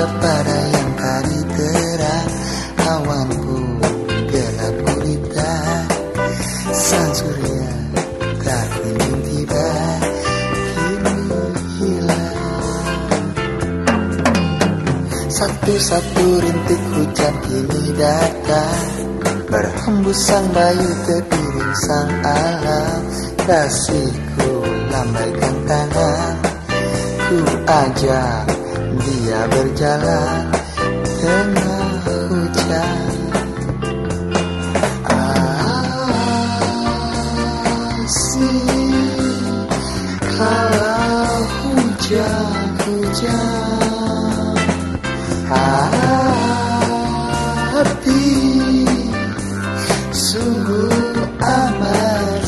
tutup mercap pada yang tadi terang. Awan gelap gulita Sang surya tak kunjung tiba. Kini hilang. Satu-satu rintik hujan kini datang. Berhembus sang bayu terpiring sang alam. Kasihku lambaikan tangan. Ku ajak dia berjalan tengah hujan. Asik kalau hujan-hujan Hati sungguh amat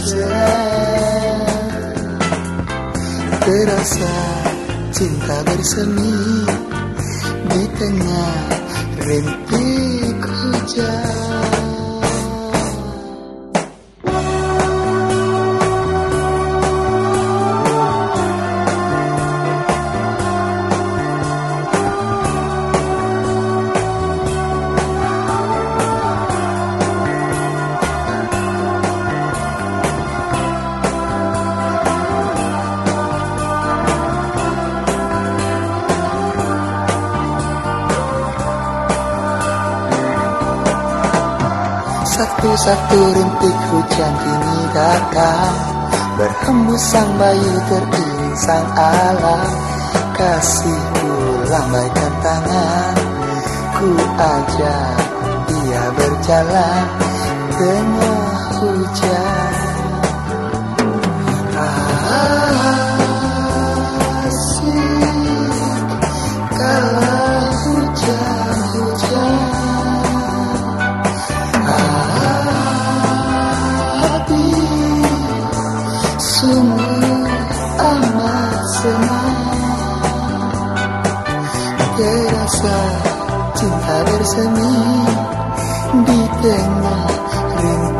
Terasa cinta bersemi di tengah rintik hujan. Satu-satu rintik hujan kini datang Berhembus sang bayu teriring sang alam. Kasihku lambaikan tangan. Ku ajak dia berjalan. Tengah hujan. Asik sungguh amat senang. Terasa cinta bersemi. Di tengah rindu